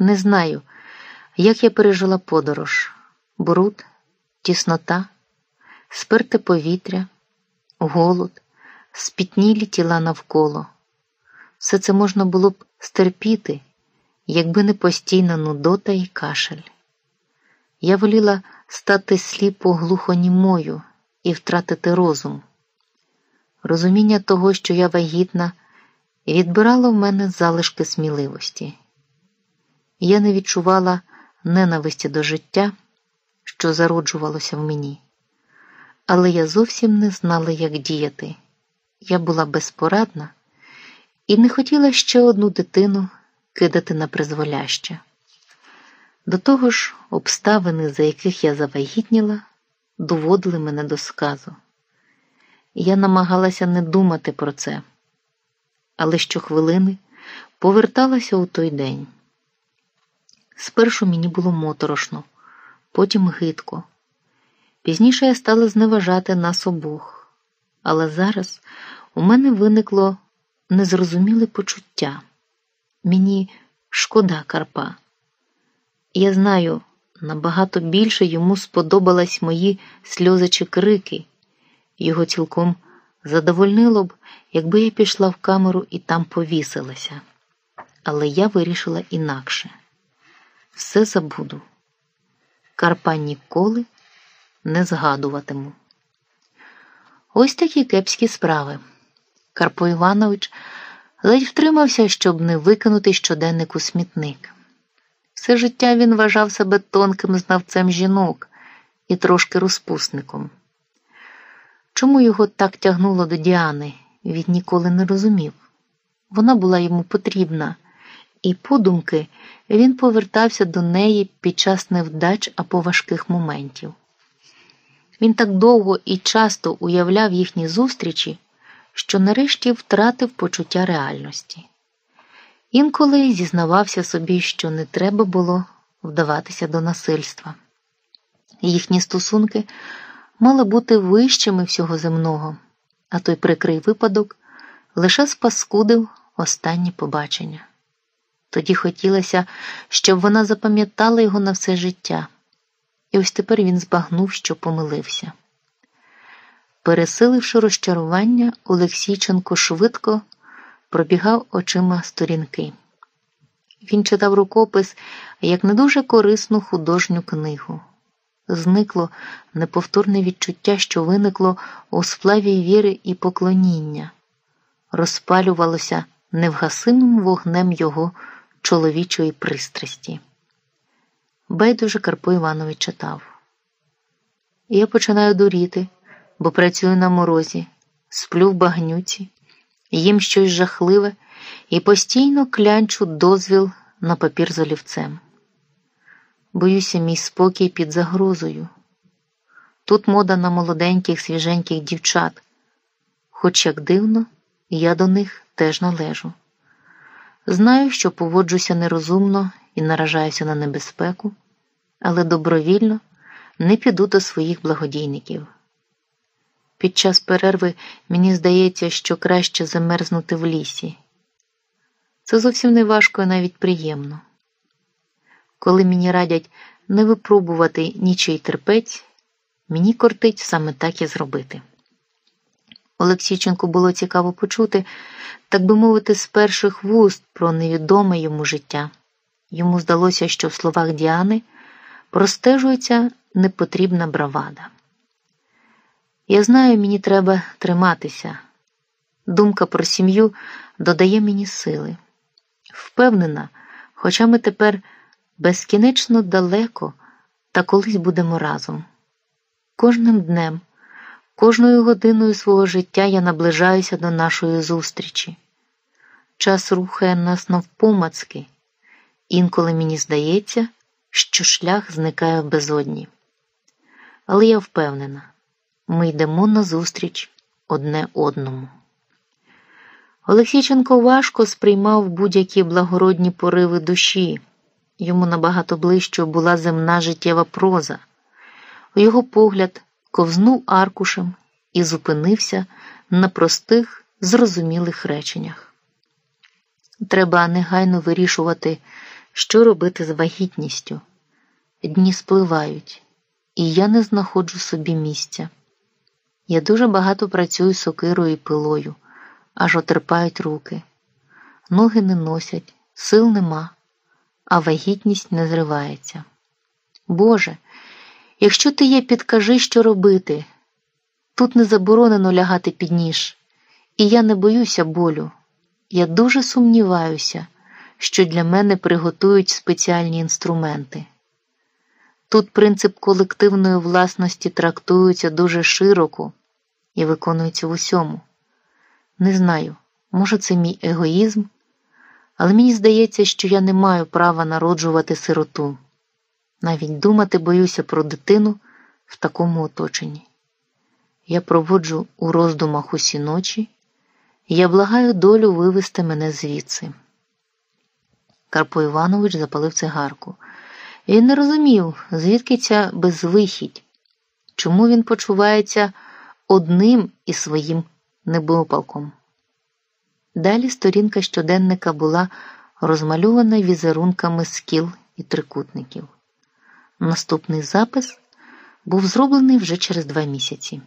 Не знаю, як я пережила подорож, бруд, тіснота, сперте повітря, голод, спітнілі тіла навколо. Все це можна було б стерпіти, якби не постійна нудота і кашель. Я воліла стати сліпо глухонімою і втратити розум. Розуміння того, що я вагітна, відбирало в мене залишки сміливості. Я не відчувала ненависті до життя, що зароджувалося в мені, але я зовсім не знала, як діяти. Я була безпорадна і не хотіла ще одну дитину кидати на призволяще. До того ж, обставини, за яких я завагітніла, доводили мене до сказу. Я намагалася не думати про це, але щохвилини поверталася у той день. Спершу мені було моторошно, потім гидко. Пізніше я стала зневажати нас обох, але зараз у мене виникло незрозуміле почуття. Мені шкода Карпа. Я знаю, набагато більше йому сподобались мої сльози чи крики. Його цілком задовольнило б, якби я пішла в камеру і там повісилася. Але я вирішила інакше все забуду. Карпа ніколи не згадуватиму. Ось такі кепські справи. Карпо Іванович ледь втримався, щоб не викинути щоденник у смітник. Все життя він вважав себе тонким знавцем жінок і трошки розпусником. Чому його так тягнуло до Діани, він ніколи не розумів. Вона була йому потрібна, і, подумки, він повертався до неї під час невдач або важких моментів. Він так довго і часто уявляв їхні зустрічі, що нарешті втратив почуття реальності. Інколи зізнавався собі, що не треба було вдаватися до насильства. Їхні стосунки мали бути вищими всього земного, а той прикрий випадок лише спаскудив останнє побачення. Тоді хотілося, щоб вона запам'ятала його на все життя, і ось тепер він збагнув, що помилився. Пересиливши розчарування, Олексійченко швидко пробігав очима сторінки. Він читав рукопис як не дуже корисну художню книгу. Зникло неповторне відчуття, що виникло у сплаві віри і поклоніння, розпалювалося невгасимим вогнем його чоловічої пристрасті. Байдуже Карпо Іванович читав. Я починаю дуріти, бо працюю на морозі, сплю в багнюці, їм щось жахливе і постійно клянчу дозвіл на папір з олівцем. Боюся, мій спокій під загрозою. Тут мода на молоденьких, свіженьких дівчат, хоч як дивно, я до них теж належу. Знаю, що поводжуся нерозумно і наражаюся на небезпеку, але добровільно не піду до своїх благодійників. Під час перерви мені здається, що краще замерзнути в лісі. Це зовсім не важко і навіть приємно. Коли мені радять не випробувати нічий терпець, мені кортить саме так і зробити. Олексійченку було цікаво почути, так би мовити, з перших вуст про невідоме йому життя. Йому здалося, що в словах Діани простежується непотрібна бравада. Я знаю, мені треба триматися. Думка про сім'ю додає мені сили. Впевнена, хоча ми тепер безкінечно далеко та колись будемо разом. Кожним днем. Кожною годиною свого життя я наближаюся до нашої зустрічі. Час рухає нас навпомацки, інколи мені здається, що шлях зникає в безодні. Але я впевнена, ми йдемо назустріч одне одному. Олексійченко важко сприймав будь-які благородні пориви душі, йому набагато ближче була земна життєва проза. У його погляд ковзнув аркушем і зупинився на простих, зрозумілих реченнях. Треба негайно вирішувати, Що робити з вагітністю? Дні спливають, і я не знаходжу собі місця. Я дуже багато працюю сокирою і пилою, аж отерпають руки. Ноги не носять, сил нема, а вагітність не зривається. Боже, якщо ти є, підкажи, що робити. Тут не заборонено лягати під ніж, і я не боюся болю. Я дуже сумніваюся, що для мене приготують спеціальні інструменти. Тут принцип колективної власності трактується дуже широко і виконується в усьому. Не знаю, може, це мій егоїзм, але мені здається, що я не маю права народжувати сироту. Навіть думати боюся про дитину в такому оточенні. Я проводжу у роздумах усі ночі, я благаю долю вивести мене звідси. Карпо Іванович запалив цигарку. Він не розумів, звідки ця безвихідь, чому він почувається одним із своїм небопалком. Далі сторінка щоденника була розмальована візерунками скіл і трикутників. Наступний запис був зроблений вже через два місяці.